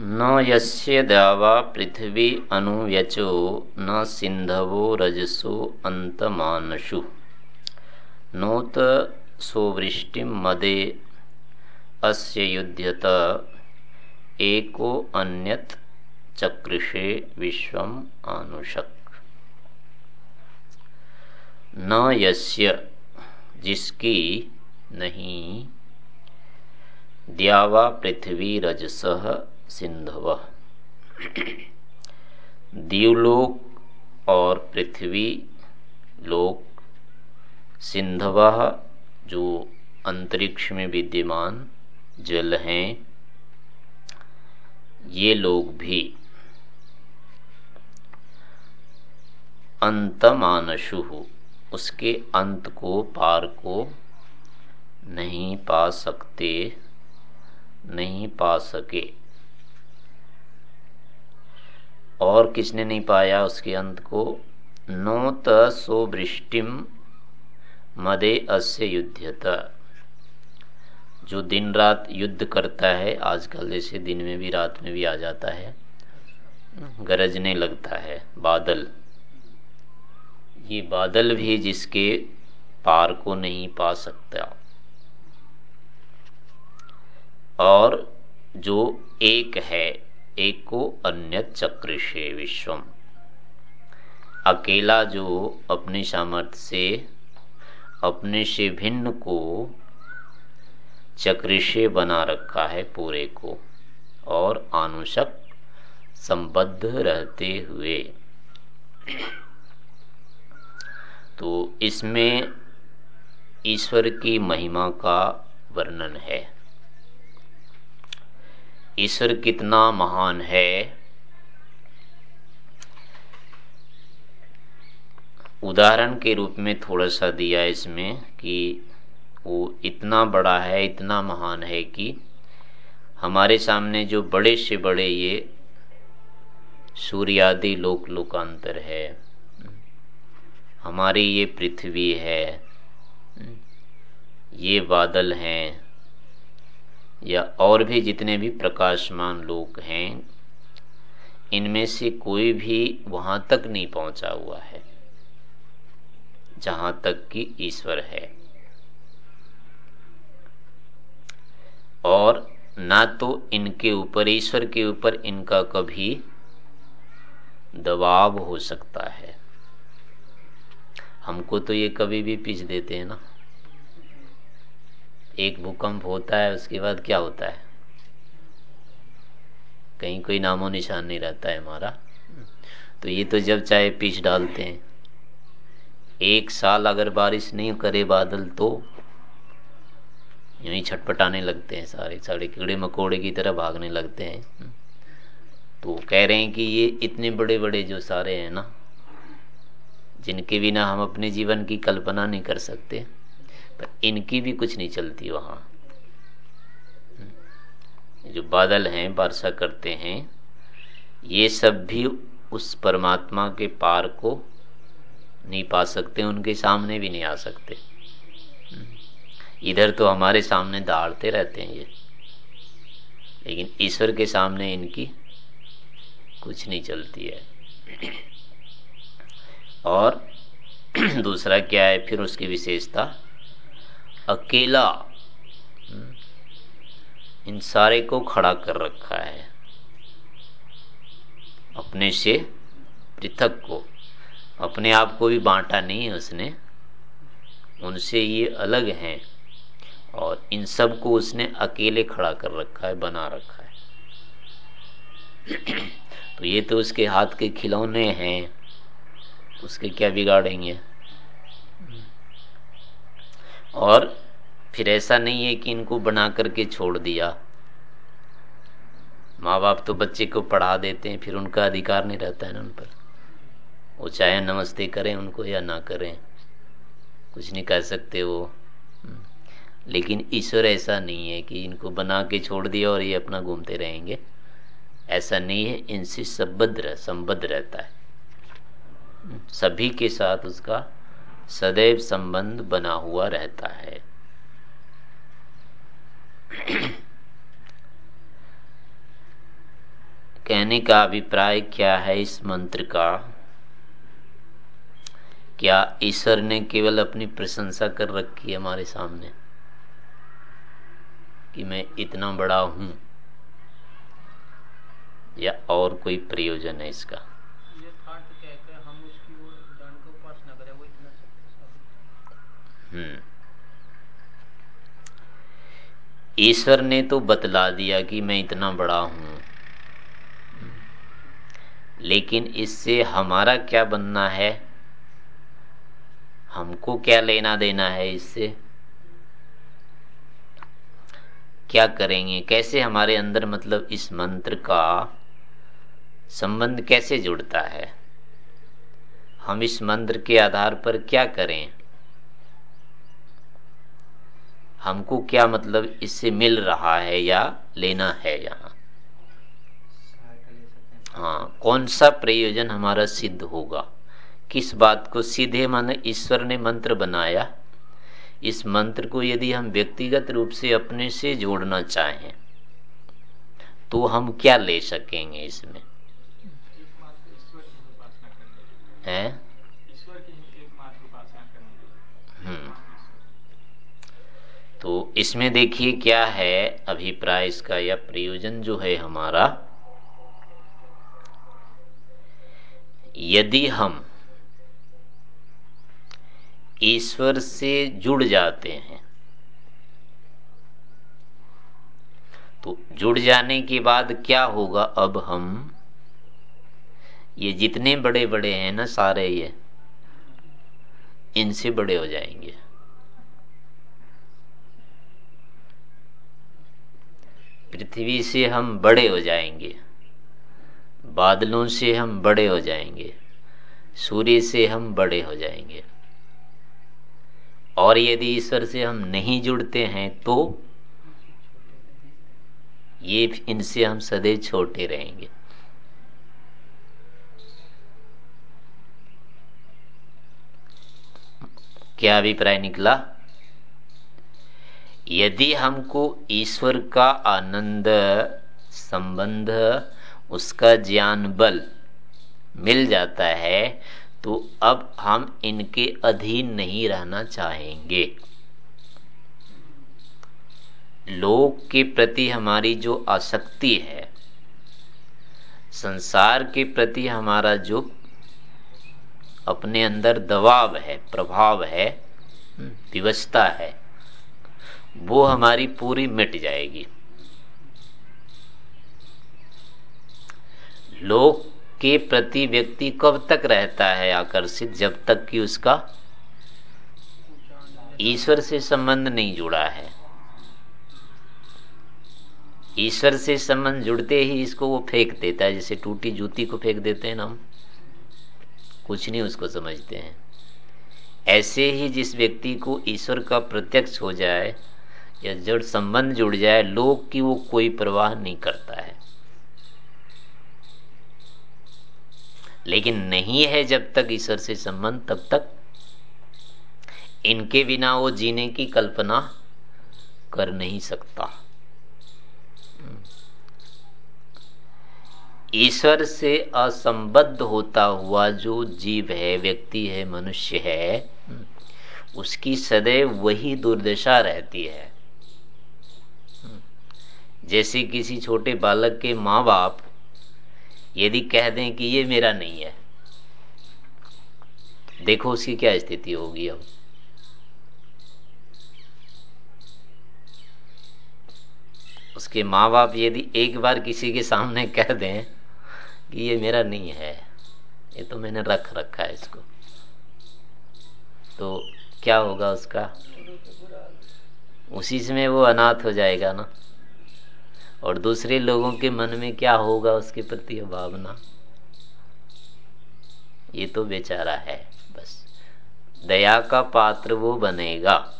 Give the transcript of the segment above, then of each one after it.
न यस्य दावा पृथ्वी अनुव्यचो न सिंधवो रजसो अंतमानशु नोत सोवृष्टि मदे, अस्य युध्यत एको अन्यत चकृषे विश्वम आनुषक। न यस्य जिसकी नहीं द्यावा पृथ्वी रजस सिंधव। दीवलोक और पृथ्वी लोक सिंधव, जो अंतरिक्ष में विद्यमान जल हैं, ये लोग भी अंतमानशु उसके अंत को पार को नहीं पा सकते, नहीं पा सके। और किसने नहीं पाया उसके अंत को? नो सो वृष्टिम मदे अस्य युद्धत जो दिन रात युद्ध करता है, आजकल जैसे दिन में भी, रात में भी आ जाता है। गरजने लगता है, बादल। ये बादल भी जिसके पार को नहीं पा सकता। और जो एक है, एक को अन्य चक्र से विश्वम। अकेला जो अपने सामर्थ्य से, अपने से भिन्न को चक्रिशे बना रखा है पूरे को, और आनुषक संबद्ध रहते हुए। तो इसमें ईश्वर की महिमा का वर्णन है। ईश्वर कितना महान है। उदाहरण के रूप में थोड़ा सा दिया इसमें कि वो इतना बड़ा है, इतना महान है कि हमारे सामने जो बड़े से बड़े ये सूर्यादि लोक लोकांतर है। हमारी ये पृथ्वी है, ये बादल हैं, या और भी जितने भी प्रकाशमान लोक हैं, इनमें से कोई भी वहाँ तक नहीं पहुँचा हुआ है, जहाँ तक कि ईश्वर है। और ना तो इनके ऊपर, ईश्वर के ऊपर इनका कभी दबाव हो सकता है। हमको तो ये कभी भी पीछ देते हैं ना। एक भूकंप होता है, उसके बाद क्या होता है? कहीं कोई नामो निशान नहीं रहता है हमारा। तो ये तो जब चाहे पीछ डालते हैं। एक साल अगर बारिश नहीं करे बादल तो यूँ ही छटपटाने लगते हैं सारे सारे कीड़े मकोड़े की तरह भागने लगते हैं। तो कह रहे हैं कि ये इतने बड़े बड़े जो सारे हैं ना जिनके बिना हम अपने जीवन की कल्पना नहीं कर सकते, पर इनकी भी कुछ नहीं चलती वहाँ। जो बादल हैं वर्षा करते हैं, ये सब भी उस परमात्मा के पार को नहीं पा सकते, उनके सामने भी नहीं आ सकते। इधर तो हमारे सामने दहाड़ते रहते हैं ये, लेकिन ईश्वर के सामने इनकी कुछ नहीं चलती है। और दूसरा क्या है? फिर उसकी विशेषता अकेला। हम्म, इन सारे को खड़ा कर रखा है। अपने से पृथक को। अपने आप को भी बांटा नहीं है उसने। उनसे ये अलग हैं। और इन सबको उसने अकेले खड़ा कर रखा है बना रखा है। तो ये तो उसके हाथ के खिलौने हैं। उसके क्या बिगाड़ेंगे और फिर ऐसा नहीं है कि इनको बना करके छोड़ दिया। माँ बाप तो बच्चे को पढ़ा देते हैं, फिर उनका अधिकार नहीं रहता है ना उन पर। वो चाहे नमस्ते करें उनको या ना करें, कुछ नहीं कह सकते वो। लेकिन ईश्वर ऐसा नहीं है कि इनको बना के छोड़ दिया और ये अपना घूमते रहेंगे। ऐसा नहीं है, इनसे संबद्ध संबद्ध रहता है। सभी के साथ उसका सदैव संबंध बना हुआ रहता है। कहने का अभिप्राय क्या है इस मंत्र का? क्या ईश्वर ने केवल अपनी प्रशंसा कर रखी है हमारे सामने? कि मैं इतना बड़ा हूँ? या और कोई प्रयोजन है इसका? ईश्वर ने तो बतला दिया कि मैं इतना बड़ा हूँ। लेकिन इससे हमारा क्या बनना है? हमको क्या लेना देना है इससे? क्या करेंगे? कैसे हमारे अंदर मतलब इस मंत्र का संबंध कैसे जुड़ता है? हम इस मंत्र के आधार पर क्या करें? हमको क्या मतलब इससे मिल रहा है या लेना है यहाँ? हाँ कौन सा प्रयोजन हमारा सिद्ध होगा? किस बात को सीधे माने ईश्वर ने मंत्र बनाया? इस मंत्र को यदि हम व्यक्तिगत रूप से अपने से जोड़ना चाहें तो हम क्या ले सकेंगे इसमें? है? तो इसमें देखिए क्या है अभिप्राय इसका, या प्रयोजन जो है हमारा। यदि हम ईश्वर से जुड़ जाते हैं तो जुड़ जाने के बाद क्या होगा? अब हम ये जितने बड़े बड़े हैं ना सारे ये, इनसे बड़े हो जाएँगे। पृथ्वी से हम बड़े हो जाएँगे, बादलों से हम बड़े हो जाएँगे, सूर्य से हम बड़े हो जाएँगे। और यदि ईश्वर से हम नहीं जुड़ते हैं तो ये इनसे हम सदैव छोटे रहेंगे। क्या अभिप्राय निकला? यदि हमको ईश्वर का आनंद संबंध, उसका ज्ञान बल मिल जाता है तो अब हम इनके अधीन नहीं रहना चाहेंगे। लोक के प्रति हमारी जो आसक्ति है, संसार के प्रति हमारा जो अपने अंदर दबाव है, प्रभाव है विवस्था है वो हमारी पूरी मिट जाएगी। लोक के प्रति व्यक्ति कब तक रहता है आकर्षित? जब तक कि उसका ईश्वर से संबंध नहीं जुड़ा है। ईश्वर से संबंध जुड़ते ही इसको वो फेंक देता है, जैसे टूटी जूती को फेंक देते हैं ना हम। कुछ नहीं उसको समझते हैं। ऐसे ही जिस व्यक्ति को ईश्वर का प्रत्यक्ष हो जाए या जड़ संबंध जुड़ जाए लोग की वो कोई प्रवाह नहीं करता है। लेकिन नहीं है जब तक ईश्वर से संबंध, तब तक इनके बिना वो जीने की कल्पना कर नहीं सकता। ईश्वर से असंबद्ध होता हुआ जो जीव है, व्यक्ति है, मनुष्य है, उसकी सदैव वही दुर्दशा रहती है। जैसे किसी छोटे बालक के माँ बाप यदि कह दें कि ये मेरा नहीं है, देखो उसकी क्या स्थिति होगी अब। उसके माँ बाप यदि एक बार किसी के सामने कह दें कि ये मेरा नहीं है, ये तो मैंने रख रखा है इसको तो क्या होगा उसका? उसी समय वो अनाथ हो जाएगा ना। और दूसरे लोगों के मन में क्या होगा उसके प्रति भावना? ये तो बेचारा है, बस। दया का पात्र वो बनेगा।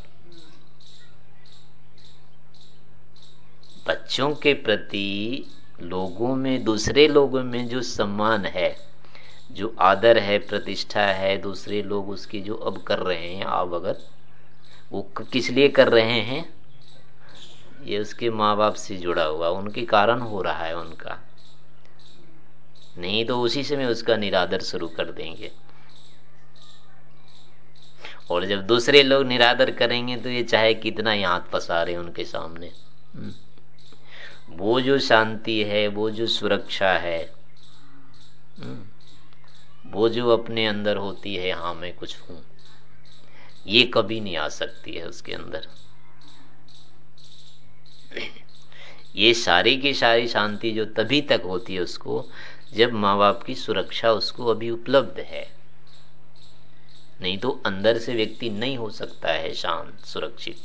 बच्चों के प्रति, लोगों में, दूसरे लोगों में जो सम्मान है, जो आदर है, प्रतिष्ठा है, दूसरे लोग उसकी जो अब कर रहे हैं आवगत वो किस लिए कर रहे हैं? ये उसके माँ बाप से जुड़ा हुआ, उनके कारण हो रहा है उनका नहीं तो उसी से में उसका निरादर शुरू कर देंगे और जब दूसरे लोग निरादर करेंगे तो ये चाहे कितना ही हाथ पसारे उनके सामने हम्म। वो जो शांति है, वो जो सुरक्षा है हम्म। वो जो अपने अंदर होती है हाँ मैं कुछ हूँ, ये कभी नहीं आ सकती है उसके अंदर ये सारी की सारी शांति जो तभी तक होती है उसको, जब माँ बाप की सुरक्षा उसको अभी उपलब्ध है। नहीं तो अंदर से व्यक्ति नहीं हो सकता है शांत, सुरक्षित।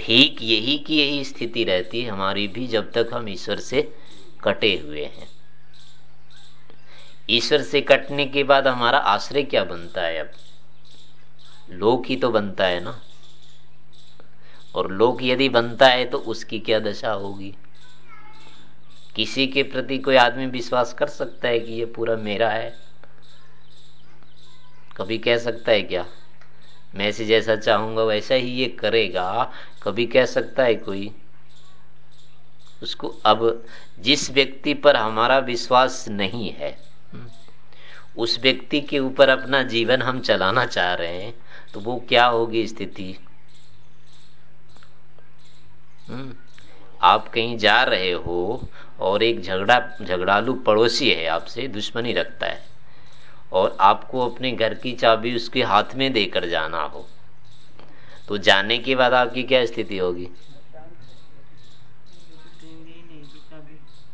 ठीक यही की यही स्थिति रहती है, हमारी भी जब तक हम ईश्वर से कटे हुए हैं। ईश्वर से कटने के बाद हमारा आश्रय क्या बनता है अब? लोक ही तो बनता है ना। और लोक यदि बनता है तो उसकी क्या दशा होगी? किसी के प्रति कोई आदमी विश्वास कर सकता है कि ये पूरा मेरा है? कभी कह सकता है क्या? मैं से जैसा चाहूँगा वैसा ही ये करेगा। कभी कह सकता है कोई? उसको अब जिस व्यक्ति पर हमारा विश्वास नहीं है, उस व्यक्ति के ऊपर अपना जीवन हम चलाना चाह रहे हैं तो वो क्या होगी स्थिति? आप कहीं जा रहे हो और एक झगड़ा झगड़ालू पड़ोसी है आपसे दुश्मनी रखता है और आपको अपने घर की चाबी उसके हाथ में देकर जाना हो तो जाने के बाद आपकी क्या स्थिति होगी?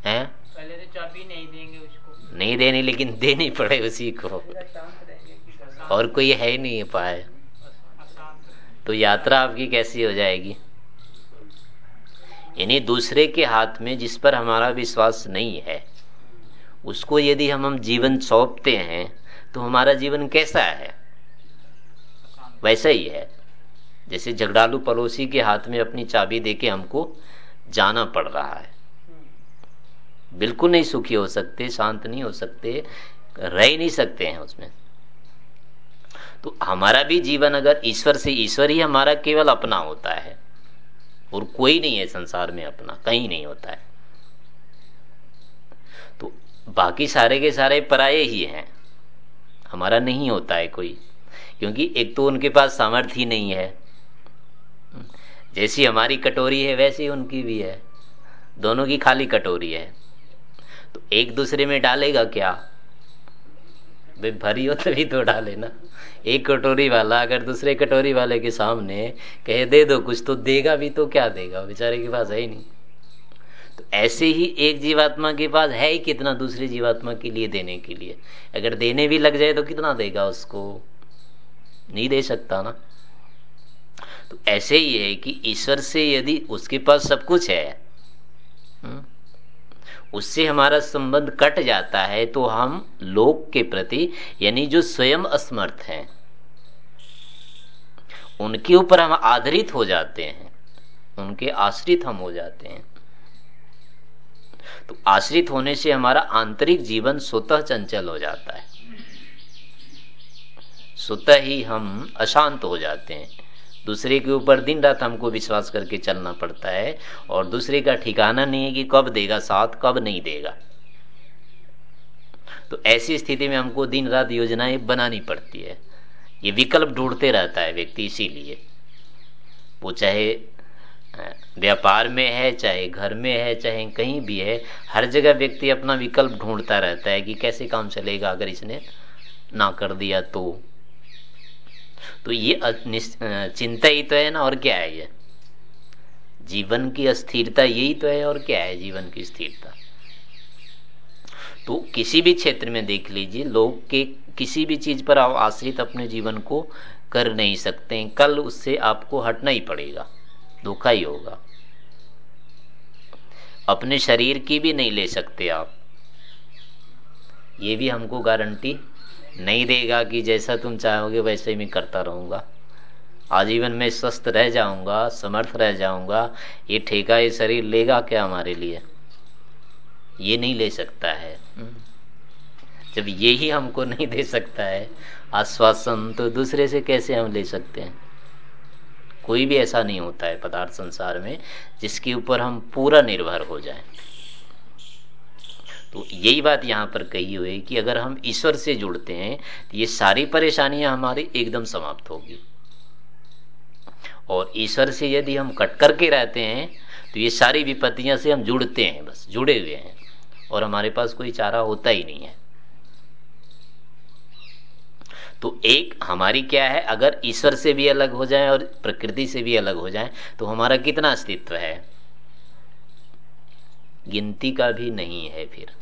हैं? पहले तो चाबी नहीं देंगे उसको। नहीं देनी लेकिन देनी पड़े उसी को। और कोई है ही नहीं पाए तो यात्रा आपकी कैसी हो जाएगी? यानी दूसरे के हाथ में जिस पर हमारा विश्वास नहीं है, उसको यदि हम हम जीवन सौंपते हैं तो हमारा जीवन कैसा है? वैसा ही है। जैसे झगड़ालू पड़ोसी के हाथ में अपनी चाबी देके हमको जाना पड़ रहा है। बिल्कुल नहीं सुखी हो सकते, शांत नहीं हो सकते, रह ही नहीं सकते हैं उसमें। तो हमारा भी जीवन अगर ईश्वर से, ईश्वर ही हमारा केवल अपना होता है। और कोई नहीं है संसार में अपना, कहीं नहीं होता है। तो बाकी सारे के सारे पराये ही हैं। हमारा नहीं होता है कोई, क्योंकि एक तो उनके पास सामर्थ्य ही नहीं है। जैसी हमारी कटोरी है, वैसी उनकी भी है। दोनों की खाली कटोरी है। तो एक दूसरे में डालेगा क्या? भाई भरी हो तभी तो डाले ना। एक कटोरी वाला, अगर दूसरे कटोरी वाले के सामने कहे, दे दो कुछ तो देगा भी तो क्या देगा? बेचारे के पास है ही नहीं। तो ऐसे ही एक जीवात्मा के पास है ही कितना दूसरे जीवात्मा के लिए देने के लिए। अगर देने भी लग जाए तो कितना देगा उसको? नहीं दे सकता ना। तो ऐसे ही है कि ईश्वर से यदि उसके पास सब कुछ है हुँ? उससे हमारा संबंध कट जाता है तो हम लोक के प्रति, यानी जो स्वयं असमर्थ हैं, उनके ऊपर हम आधारित हो जाते हैं, उनके आश्रित हम हो जाते हैं। तो आश्रित होने से हमारा आंतरिक जीवन स्वतः चंचल हो जाता है। स्वतः ही हम अशांत हो जाते हैं। दूसरे के ऊपर दिन रात हमको विश्वास करके चलना पड़ता है और दूसरे का ठिकाना नहीं है कि कब देगा साथ, कब नहीं देगा। तो ऐसी स्थिति में हमको दिन रात योजनाएँ बनानी पड़ती है। ये विकल्प ढूंढते रहता है व्यक्ति, इसीलिए। वो चाहे व्यापार में है, चाहे घर में है, चाहे कहीं भी है, हर जगह व्यक्ति अपना विकल्प ढूंढता रहता है कि कैसे काम चलेगा, अगर इसने ना कर दिया तो। तो ये चिंता ही तो है ना, और क्या है ये? जीवन की अस्थिरता यही तो है, और क्या है जीवन की स्थिरता? तो किसी भी क्षेत्र में देख लीजिए, लोग के किसी भी चीज़ पर आप आश्रित अपने जीवन को कर नहीं सकते कल उससे आपको हटना ही पड़ेगा, धोखा ही होगा। अपने शरीर की भी नहीं ले सकते आप। ये भी हमको गारंटी नहीं देगा कि जैसा तुम चाहोगे वैसे ही मैं करता रहूँगा। आजीवन में स्वस्थ रह जाऊँगा, समर्थ रह जाऊँगा। ये ठेका, ये शरीर लेगा क्या हमारे लिए? ये नहीं ले सकता है। जब ये ही हमको नहीं दे सकता है, आश्वासन तो दूसरे से कैसे हम ले सकते हैं? कोई भी ऐसा नहीं होता है पदार्थ संसार में जिसके ऊपर हम पूरा निर्भर हो जाए। तो यही बात यहाँ पर कही हुई कि अगर हम ईश्वर से जुड़ते हैं तो ये सारी परेशानियाँ हमारी एकदम समाप्त होगी। और ईश्वर से यदि हम कट करके रहते हैं तो ये सारी विपत्तियाँ से हम जुड़ते हैं, बस जुड़े हुए हैं। और हमारे पास कोई चारा होता ही नहीं है। तो एक, हमारी क्या है, अगर ईश्वर से भी अलग हो जाए और प्रकृति से भी अलग हो जाए तो हमारा कितना अस्तित्व है? गिनती का भी नहीं है फिर।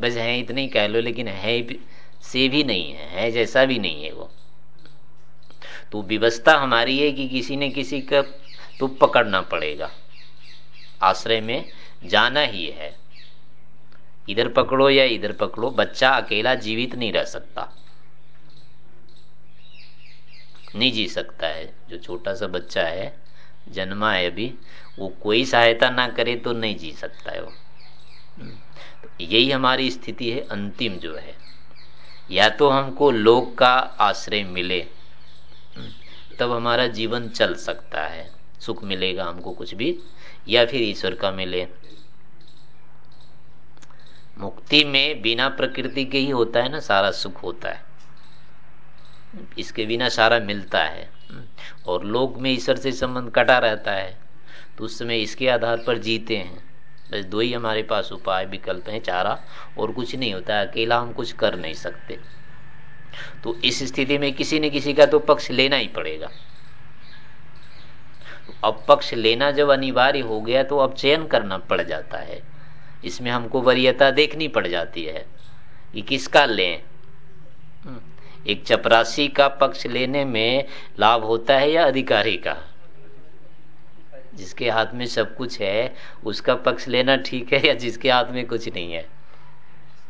बस है इतने ही कह लो, लेकिन है से भी नहीं है है जैसा भी नहीं है वो। तो व्यवस्था हमारी है कि किसी ने किसी का तो पकड़ना पड़ेगा। आश्रय में जाना ही है। इधर पकड़ो या इधर पकड़ो, बच्चा अकेला जीवित नहीं रह सकता। नहीं जी सकता है, जो छोटा सा बच्चा है, जन्मा है अभी, वो कोई सहायता ना करे तो नहीं जी सकता है वो। यही हमारी स्थिति है, अंतिम जो है। या तो हमको लोक का आश्रय मिले, तब हमारा जीवन चल सकता है। सुख मिलेगा हमको कुछ भी, या फिर ईश्वर का मिले। मुक्ति में बिना प्रकृति के ही होता है ना, सारा सुख होता है। इसके बिना सारा मिलता है। और लोक में ईश्वर से संबंध कटा रहता है तो उस समय इसके आधार पर जीते हैं। बस दो ही हमारे पास उपाय विकल्प हैं चारा और कुछ नहीं होता अकेला हम कुछ कर नहीं सकते। तो इस स्थिति में किसी न किसी का तो पक्ष लेना ही पड़ेगा। तो अब पक्ष लेना जब अनिवार्य हो गया तो अब चयन करना पड़ जाता है। इसमें हमको वरीयता देखनी पड़ जाती है कि किसका लें। हम्म, एक चपरासी का पक्ष लेने में लाभ होता है या अधिकारी का? जिसके हाथ में सब कुछ है उसका पक्ष लेना ठीक है या जिसके हाथ में कुछ नहीं है?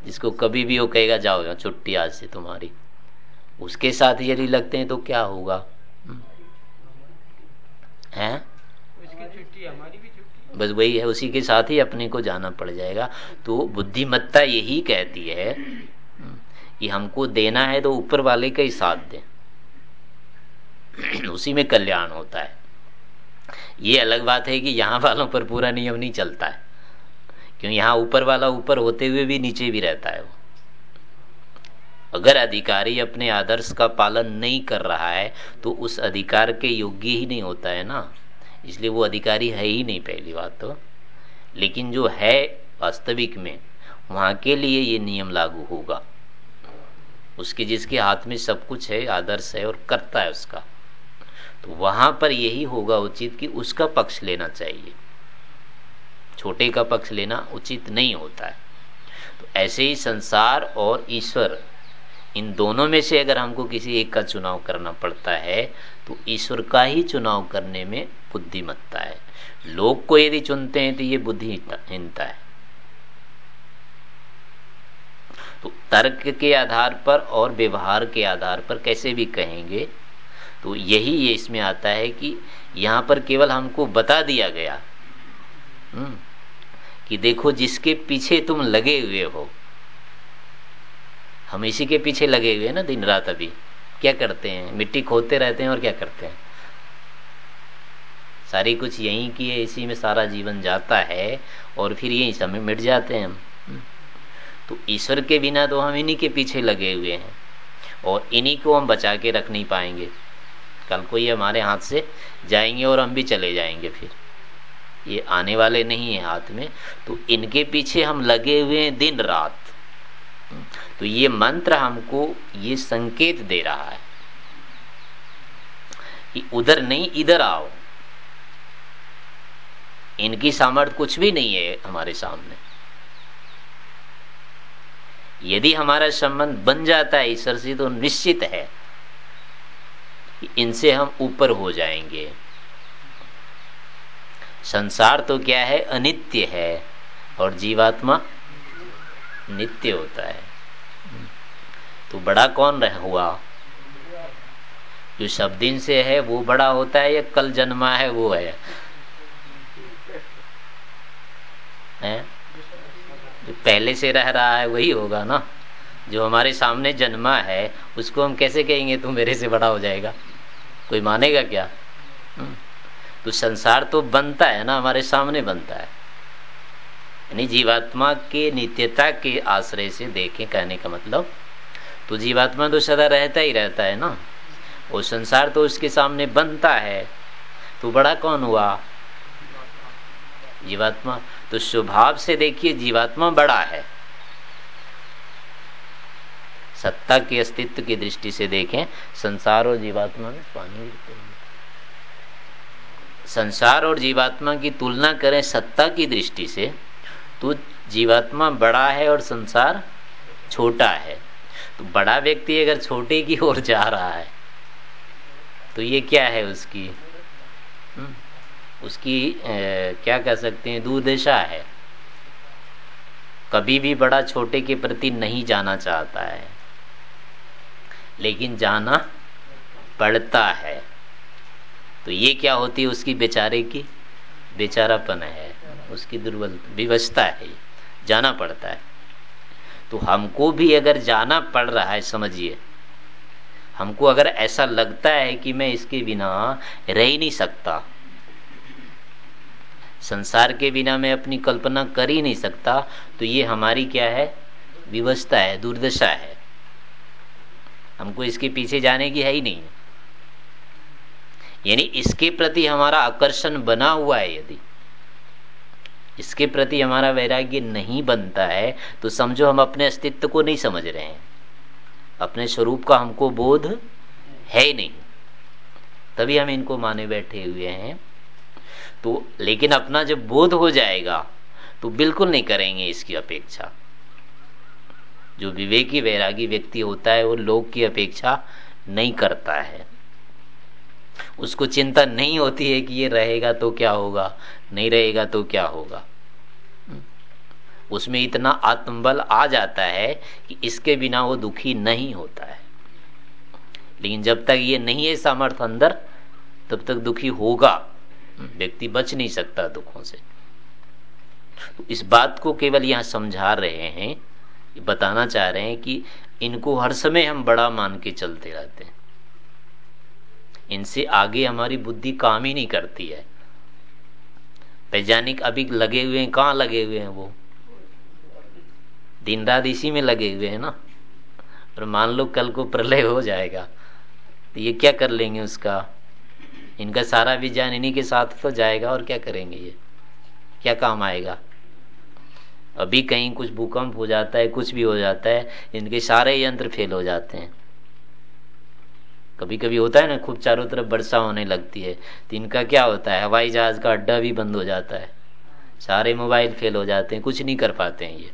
जिसको कभी भी वो कहेगा जाओ छुट्टी आज से तुम्हारी। उसके साथ यदि लगते हैं तो क्या होगा? हैं? बस वही है उसी के साथ ही अपने को जाना पड़ जाएगा। तो बुद्धिमत्ता यही कहती है कि हमको देना है तो ऊपर वाले का ही साथ दे। उसी में कल्याण होता है। ये अलग बात है कि यहाँ वालों पर पूरा नियम नहीं चलता है। क्यों? यहाँ ऊपर वाला ऊपर होते हुए भी नीचे भी रहता है वो। अगर अधिकारी अपने आदर्श का पालन नहीं कर रहा है तो उस अधिकार के योग्य ही नहीं होता है ना। इसलिए वो अधिकारी है ही नहीं पहली बात तो। लेकिन जो है वास्तविक में, वहाँ के लिए ये नियम लागू होगा। उसके जिसके हाथ में सब कुछ है, आदर्श है और करता है उसका। तो वहाँ पर यही होगा उचित कि उसका पक्ष लेना चाहिए। छोटे का पक्ष लेना उचित नहीं होता है। तो ऐसे ही संसार और ईश्वर, इन दोनों में से अगर हमको किसी एक का चुनाव करना पड़ता है तो ईश्वर का ही चुनाव करने में बुद्धिमत्ता है। लोग को यदि चुनते हैं तो ये बुद्धिहीनता है। तो तर्क के आधार पर और व्यवहार के आधार पर कैसे भी कहेंगे तो यही ये इसमें आता है कि यहाँ पर केवल हमको बता दिया गया हम्म, कि देखो जिसके पीछे तुम लगे हुए हो। हम इसी के पीछे लगे हुए हैं ना दिन रात अभी। क्या करते हैं? मिट्टी खोदते रहते हैं और क्या करते हैं? सारी कुछ यही की है इसी में सारा जीवन जाता है और फिर यही समय मिट जाते हैं हम तो ईश्वर के बिना तो हम इन्हीं के पीछे लगे हुए हैं और इन्हीं को हम बचा के रख नहीं पाएँगे। कल को ये हमारे हाथ से जाएँगे और हम भी चले जाएँगे फिर। ये आने वाले नहीं है हाथ में। तो इनके पीछे हम लगे हुए हैं दिन रात। तो ये मंत्र हमको ये संकेत दे रहा है कि उधर नहीं, इधर आओ। इनकी सामर्थ्य कुछ भी नहीं है हमारे सामने। यदि हमारा संबंध बन जाता है ईश्वर से तो निश्चित है। इनसे हम ऊपर हो जाएँगे। संसार तो क्या है? अनित्य है और जीवात्मा नित्य होता है। तो बड़ा कौन रह हुआ? जो सब दिन से है, वो बड़ा होता है या कल जन्मा है, वो है? हैं? जो पहले से रह रहा है, वही होगा ना? जो हमारे सामने जन्मा है, उसको हम कैसे कहेंगे, तू मेरे से बड़ा हो जाएगा? कोई मानेगा क्या? हम्म। तो संसार तो बनता है ना, हमारे सामने बनता है। यानी जीवात्मा के नित्यता के आश्रय से देखें कहने का मतलब तो जीवात्मा तो सदा रहता ही रहता है ना। वो संसार तो उसके सामने बनता है। तो बड़ा कौन हुआ? जीवात्मा। तो स्वभाव से देखिए, जीवात्मा बड़ा है। सत्ता के अस्तित्व की दृष्टि से देखें संसार और जीवात्मा में पानी संसार और जीवात्मा की तुलना करें सत्ता की दृष्टि से तो जीवात्मा बड़ा है और संसार छोटा है। तो बड़ा व्यक्ति अगर छोटे की ओर जा रहा है तो ये क्या है उसकी? हम्म, उसकी ए, क्या कह सकते हैं दुर्दशा है। कभी भी बड़ा छोटे के प्रति नहीं जाना चाहता है। लेकिन जाना पड़ता है। तो ये क्या होती है उसकी बेचारे की? बेचारापन है, उसकी दुर्बल विवस्था है, जाना पड़ता है। तो हमको भी अगर जाना पड़ रहा है, समझिए, हमको अगर ऐसा लगता है कि मैं इसके बिना रह ही नहीं सकता, संसार के बिना मैं अपनी कल्पना कर ही नहीं सकता तो ये हमारी क्या है? विवस्था है, दुर्दशा है। हमको इसके पीछे जाने की है ही नहीं। यानी इसके प्रति हमारा आकर्षण बना हुआ है यदि, इसके प्रति हमारा वैराग्य नहीं बनता है तो समझो हम अपने अस्तित्व को नहीं समझ रहे हैं। अपने स्वरूप का हमको बोध है ही नहीं। तभी हम इनको माने बैठे हुए हैं। तो लेकिन अपना जब बोध हो जाएगा तो बिल्कुल नहीं करेंगे इसकी अपेक्षा। जो विवेकी वैरागी व्यक्ति होता है, वो लोग की अपेक्षा नहीं करता है। उसको चिंता नहीं होती है कि ये रहेगा तो क्या होगा, नहीं रहेगा तो क्या होगा। उसमें इतना आत्मबल आ जाता है कि इसके बिना वो दुखी नहीं होता है। लेकिन जब तक ये नहीं है सामर्थ्य अंदर, तब तक दुखी होगा। व्यक्ति बच नहीं सकता दुखों से। तो इस बात को केवल यहाँ समझा रहे हैं बताना चाह रहे हैं कि इनको हर समय हम बड़ा मान के चलते रहते हैं। इनसे आगे हमारी बुद्धि काम ही नहीं करती है। वैज्ञानिक अभी लगे हुए हैं, कहाँ लगे हुए हैं वो? दिन रात इसी में लगे हुए हैं ना? और मान लो कल को प्रलय हो जाएगा तो ये क्या कर लेंगे उसका? इनका सारा विज्ञान इन्हीं के साथ तो जाएगा और क्या करेंगे ये? क्या काम आएगा? अभी कहीं कुछ भूकंप हो जाता है, कुछ भी हो जाता है, इनके सारे यंत्र फेल हो जाते हैं। कभी कभी होता है ना, खूब चारों तरफ़ वर्षा होने लगती है तो इनका क्या होता है, हवाई जहाज़ का अड्डा भी बंद हो जाता है। सारे मोबाइल फेल हो जाते हैं, कुछ नहीं कर पाते हैं ये।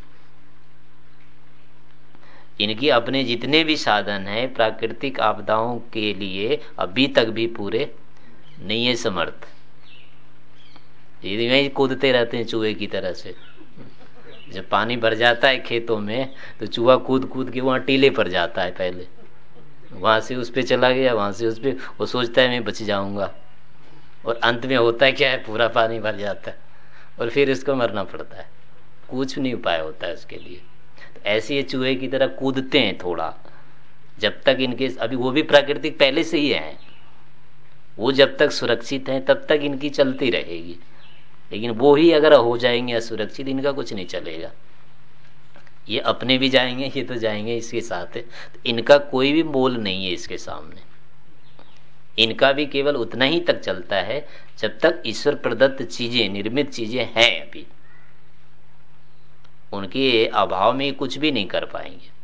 इनकी अपने जितने भी साधन है, प्राकृतिक आपदाओं के लिए अभी तक भी पूरे नहीं है समर्थ। यदि कूदते रहते हैं चूहे की तरह से। जब पानी भर जाता है खेतों में तो चूहा कूद कूद के वहाँ टीले पर जाता है पहले। वहाँ से उस पर चला गया, वहाँ से उस पर वो सोचता है मैं बच जाऊँगा। और अंत में होता है क्या है, पूरा पानी भर जाता है। और फिर इसको मरना पड़ता है। कुछ नहीं उपाय होता है उसके लिए। तो ऐसे ये चूहे की तरह कूदते हैं थोड़ा। जब तक इनके, अभी वो भी प्राकृतिक पहले से ही है। वो जब तक सुरक्षित है, तब तक इनकी चलती रहेगी। लेकिन वो ही अगर हो जाएँगे असुरक्षित, इनका कुछ नहीं चलेगा। ये अपने भी जाएँगे, ये तो जाएँगे इसके साथ। तो इनका कोई भी मोल नहीं है इसके सामने। इनका भी केवल उतना ही तक चलता है, जब तक ईश्वर प्रदत्त चीज़ें, निर्मित चीज़ें हैं अभी। उनके अभाव में कुछ भी नहीं कर पाएँगे।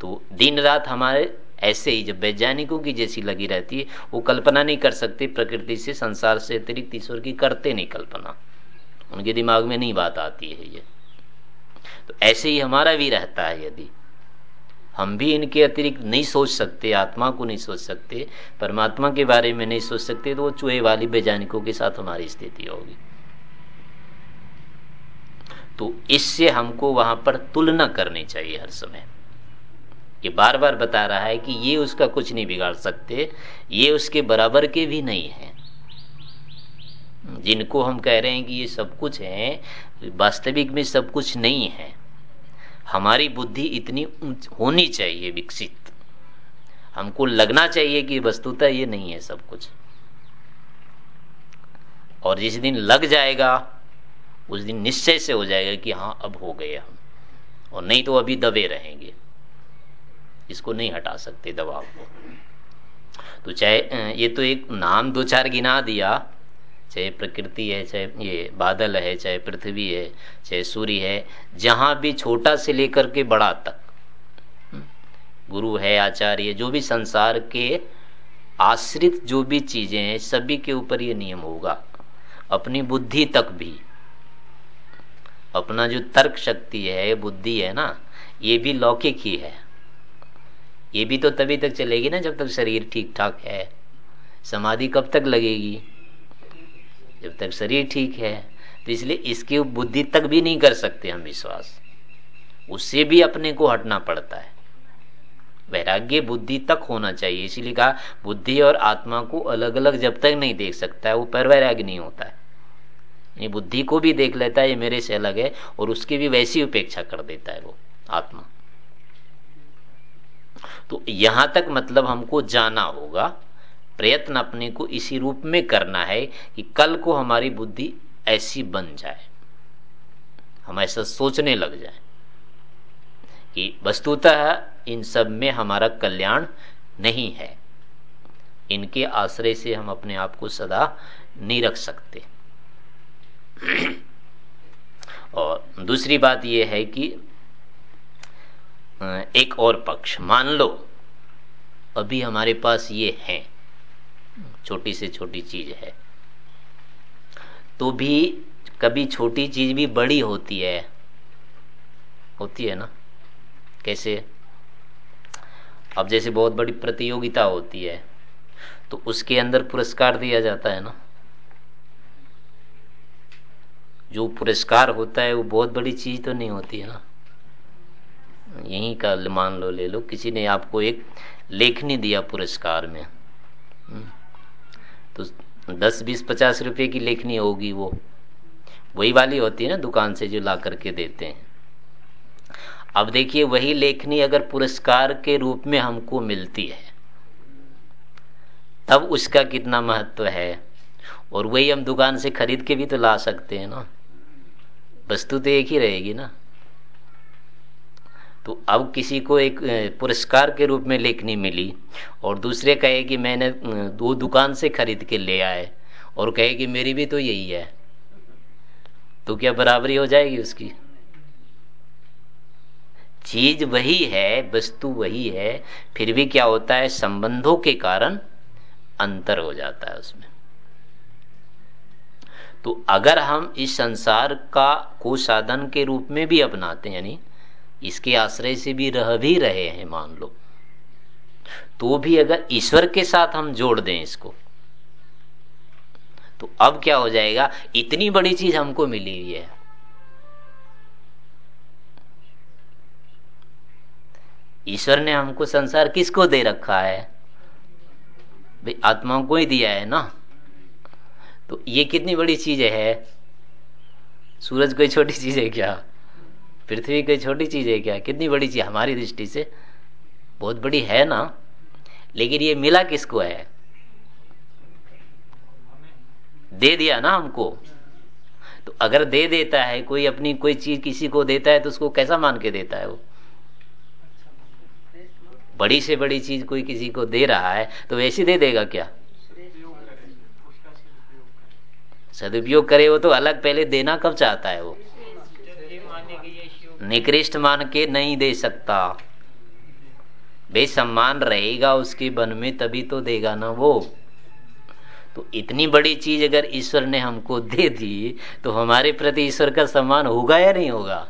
तो दिन रात हमारे ऐसे ही जब वैज्ञानिकों की जैसी लगी रहती है, वो कल्पना नहीं कर सकते, प्रकृति से, संसार से, अतिरिक्त ईश्वर की करते नहीं कल्पना। उनके दिमाग में नहीं बात आती है ये। तो ऐसे ही हमारा भी रहता है यदि। हम भी इनके अतिरिक्त नहीं सोच सकते, आत्मा को नहीं सोच सकते, परमात्मा के बारे में नहीं सोच सकते तो वो चूहे वाली वैज्ञानिकों के साथ हमारी स्थिति होगी। तो इससे हमको वहाँ पर तुलना करनी चाहिए हर समय। ये बार बार बता रहा है कि ये उसका कुछ नहीं बिगाड़ सकते, ये उसके बराबर के भी नहीं है। जिनको हम कह रहे हैं कि ये सब कुछ है, वास्तविक में सब कुछ नहीं है। हमारी बुद्धि इतनी होनी चाहिए विकसित। हमको लगना चाहिए कि वस्तुतः ये नहीं है सब कुछ। और जिस दिन लग जाएगा, उस दिन निश्चय से हो जाएगा कि हाँ अब हो गए हम। और नहीं तो अभी दबे रहेंगे। इसको नहीं हटा सकते दबाव को। तो चाहे ये तो एक नाम दो चार गिना दिया। चाहे प्रकृति है, चाहे ये बादल है, चाहे पृथ्वी है, चाहे सूर्य है, जहाँ भी छोटा से लेकर के बड़ा तक। गुरु है, आचार्य, जो भी संसार के आश्रित जो भी चीज़ें हैं, सभी के ऊपर ये नियम होगा। अपनी बुद्धि तक भी। अपना जो तर्क शक्ति है, बुद्धि है ना, ये भी लौकिक ही है। ये भी तो तभी तक चलेगी ना जब तक शरीर ठीक ठाक है। समाधि कब तक लगेगी? जब तक शरीर ठीक है। तो इसलिए इसकी बुद्धि तक भी नहीं कर सकते हम विश्वास। उससे भी अपने को हटना पड़ता है। वैराग्य बुद्धि तक होना चाहिए। इसीलिए कहा, बुद्धि और आत्मा को अलग अलग जब तक नहीं देख सकता है, वो पर वैराग्य नहीं होता है। बुद्धि को भी देख लेता है, ये मेरे से अलग है, और उसकी भी वैसी उपेक्षा कर देता है वो आत्मा। तो यहाँ तक मतलब हमको जाना होगा, प्रयत्न अपने को इसी रूप में करना है कि कल को हमारी बुद्धि ऐसी बन जाए। हम ऐसा सोचने लग जाए कि वस्तुतः इन सब में हमारा कल्याण नहीं है। इनके आश्रय से हम अपने आप को सदा नहीं रख सकते। और दूसरी बात यह है कि एक और पक्ष, मान लो, अभी हमारे पास ये है, छोटी से छोटी चीज़ है तो भी कभी छोटी चीज़ भी बड़ी होती है होती है ना, कैसे? अब जैसे बहुत बड़ी प्रतियोगिता होती है तो उसके अंदर पुरस्कार दिया जाता है ना, जो पुरस्कार होता है, वो बहुत बड़ी चीज़ तो नहीं होती है ना यही का मान लो, ले लो। किसी ने आपको एक लेखनी दिया पुरस्कार में। हम्म। तो दस, बीस, पचास रुपए की लेखनी होगी वो। वही वाली होती है ना दुकान से जो ला करके देते हैं। अब देखिए, वही लेखनी अगर पुरस्कार के रूप में हमको मिलती है, तब उसका कितना महत्व है? और वही हम दुकान से खरीद के भी तो ला सकते हैं ना। वस्तु तो एक ही रहेगी ना। तो अब किसी को एक पुरस्कार के रूप में लेखनी मिली और दूसरे कहे कि मैंने दो दुकान से खरीद के ले आए और कहे कि मेरी भी तो यही है। तो क्या बराबरी हो जाएगी उसकी? चीज़ वही है, वस्तु वही है, फिर भी क्या होता है? संबंधों के कारण अंतर हो जाता है उसमें। तो अगर हम इस संसार का को साधन के रूप में भी अपनाते हैं, यानी इसके आश्रय से भी रह भी रहे हैं, मान लो। तो भी अगर ईश्वर के साथ हम जोड़ दें इसको तो अब क्या हो जाएगा? इतनी बड़ी चीज़ हमको मिली हुई है। ईश्वर ने हमको संसार किसको दे रखा है? भाई, आत्माओं को ही दिया है ना? तो ये कितनी बड़ी चीज़ है? सूरज कोई छोटी चीज़ है क्या? पृथ्वी कोई छोटी चीज़ है क्या? कितनी बड़ी चीज़? हमारी दृष्टि से। बहुत बड़ी है ना? लेकिन ये मिला किसको है? दे दिया ना हमको। तो अगर दे देता है, कोई अपनी, कोई चीज़ किसी को देता है तो उसको कैसा मान के देता है वो? बड़ी से बड़ी चीज़ कोई किसी को दे रहा है तो वैसे दे देगा क्या? सदुपयोग करे वो तो अलग, पहले देना कब चाहता है वो? निकृष्ट मान के नहीं दे सकता। बेसम्मान रहेगा उसके बन में, तभी तो देगा ना वो। तो इतनी बड़ी चीज़ अगर ईश्वर ने हमको दे दी तो हमारे प्रति ईश्वर का सम्मान होगा या नहीं होगा?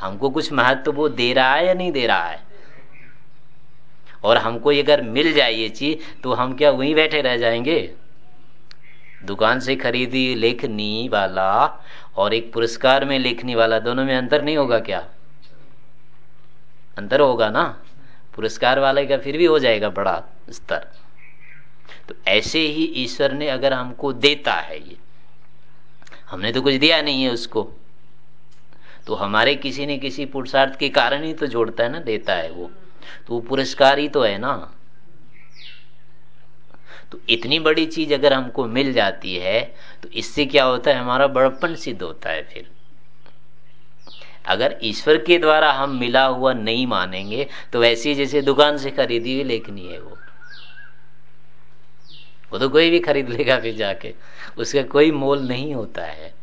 हमको कुछ महत्व वो दे रहा है या नहीं दे रहा है? और हमको अगर मिल जाए ये चीज़ तो हम क्या वहीं बैठे रह जाएँगे? दुकान से खरीदी, लेखनी वाला और एक पुरस्कार में लेखनी वाला, दोनों में अंतर नहीं होगा क्या? अंतर होगा ना? पुरस्कार वाले का फिर भी हो जाएगा बड़ा स्तर। तो ऐसे ही ईश्वर ने अगर हमको देता है ये, हमने तो कुछ दिया नहीं है उसको। तो हमारे किसी न किसी पुरुषार्थ के कारण ही तो जोड़ता है ना, देता है वो। तो वो पुरस्कार ही तो है ना। तो इतनी बड़ी चीज़ अगर हमको मिल जाती है तो इससे क्या होता है? हमारा बड़प्पन सिद्ध होता है फिर। अगर ईश्वर के द्वारा हम मिला हुआ नहीं मानेंगे तो वैसी जैसे दुकान से खरीदी हुई लेखनी है वो। वो तो कोई भी खरीद लेगा फिर जाके। उसका कोई मोल नहीं होता है।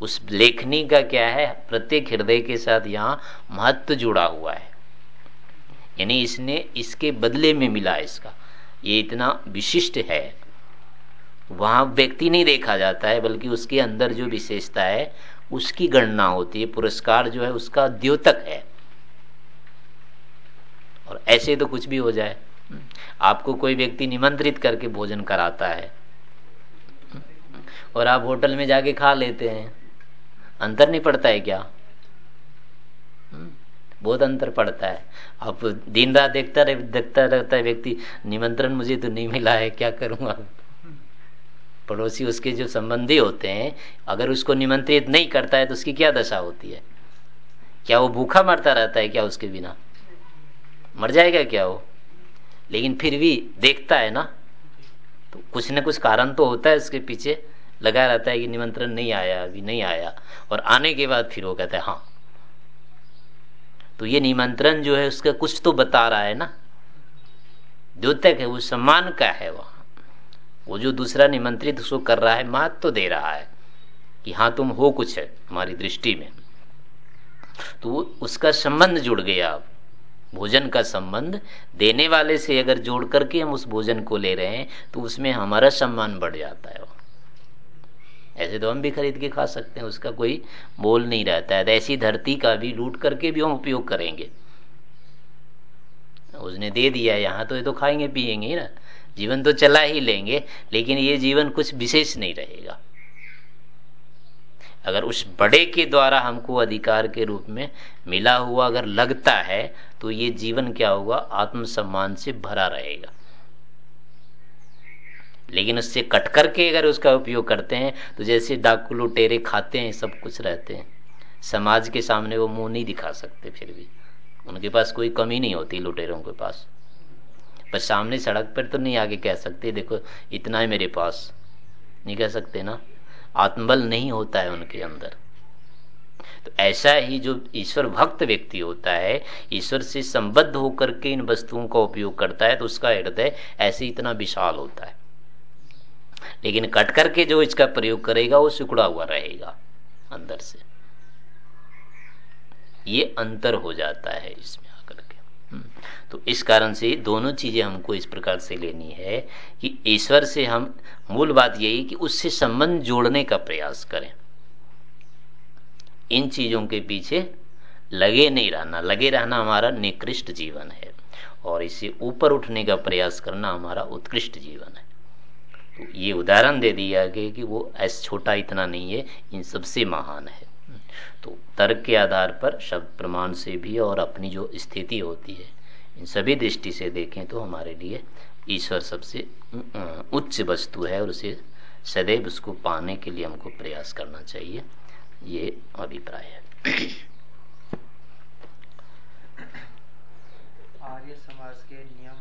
उस लेखनी का क्या है? प्रत्येक हृदय के साथ यहाँ महत्व जुड़ा हुआ है। यानी इसने, इसके बदले में मिला इसका। ये इतना विशिष्ट है। वहाँ व्यक्ति नहीं देखा जाता है, बल्कि उसके अंदर जो विशेषता है, उसकी गणना होती है। पुरस्कार जो है, उसका द्योतक है। और ऐसे तो कुछ भी हो जाए। आपको कोई व्यक्ति निमंत्रित करके भोजन कराता है। और आप होटल में जाके खा लेते हैं। अंतर नहीं पड़ता है क्या? बहुत अंतर पड़ता है। अब दिन रात देखता रहे, देखता रहता है व्यक्ति, निमंत्रण मुझे तो नहीं मिला है, क्या करूँगा पड़ोसी उसके जो संबंधी होते हैं, अगर उसको निमंत्रित नहीं करता है तो उसकी क्या दशा होती है? क्या वो भूखा मरता रहता है क्या उसके बिना? मर जाएगा क्या वो? लेकिन फिर भी देखता है ना? तो कुछ ना कुछ कारण तो होता है उसके पीछे, लगा रहता है कि निमंत्रण नहीं आया, अभी नहीं आया। और आने के बाद फिर वो कहता है हाँ तो ये निमंत्रण जो है उसका कुछ तो बता रहा है ना। द्योतक है, वो सम्मान का है वहाँ। वो जो दूसरा निमंत्रित उसको कर रहा है, मात तो दे रहा है कि हाँ तुम हो कुछ है हमारी दृष्टि में। तो उसका संबंध जुड़ गया। अब भोजन का संबंध देने वाले से अगर जोड़ करके हम उस भोजन को ले रहे हैं तो उसमें हमारा सम्मान बढ़ जाता है। ऐसे तो हम भी खरीद के खा सकते हैं, उसका कोई मोल नहीं रहता है। ऐसी धरती का भी लूट करके भी हम उपयोग करेंगे। उसने दे दिया, यहाँ तो ये तो खाएँगे, पिएँगे ना। जीवन तो चला ही लेंगे, लेकिन ये जीवन कुछ विशेष नहीं रहेगा। अगर उस बड़े के द्वारा हमको अधिकार के रूप में मिला हुआ अगर लगता है तो ये जीवन क्या होगा? आत्मसम्मान से भरा रहेगा। लेकिन उससे कट करके अगर उसका उपयोग करते हैं तो जैसे डाकू लुटेरे खाते हैं, सब कुछ रहते हैं। समाज के सामने वो मुँह नहीं दिखा सकते फिर भी। उनके पास कोई कमी नहीं होती लुटेरों के पास। पर सामने सड़क पर तो नहीं आगे कह सकते, देखो, इतना है मेरे पास। नहीं कह सकते ना? आत्मबल नहीं होता है उनके अंदर। तो ऐसा ही जो ईश्वर भक्त व्यक्ति होता है, ईश्वर से संबद्ध होकर के इन वस्तुओं का उपयोग करता है तो उसका हृदय ऐसे इतना विशाल होता है। लेकिन कट करके जो इसका प्रयोग करेगा, वो सिकुड़ा हुआ रहेगा अंदर से। ये अंतर हो जाता है इसमें आकर के। हम्म। तो इस कारण से दोनों चीज़ें हमको इस प्रकार से लेनी है कि ईश्वर से हम, मूल बात यही कि उससे संबंध जोड़ने का प्रयास करें। इन चीज़ों के पीछे लगे नहीं रहना। लगे रहना हमारा निकृष्ट जीवन है और इसे ऊपर उठने का प्रयास करना हमारा उत्कृष्ट जीवन है। तो ये उदाहरण दे दिया गया कि वो ऐसा छोटा इतना नहीं है, इन सबसे महान है। तो तर्क के आधार पर, शब्द प्रमाण से भी और अपनी जो स्थिति होती है, इन सभी दृष्टि से देखें तो हमारे लिए ईश्वर सबसे उच्च वस्तु है और उसे सदैव उसको पाने के लिए हमको प्रयास करना चाहिए, ये अभिप्राय है। आर्य समाज के नियम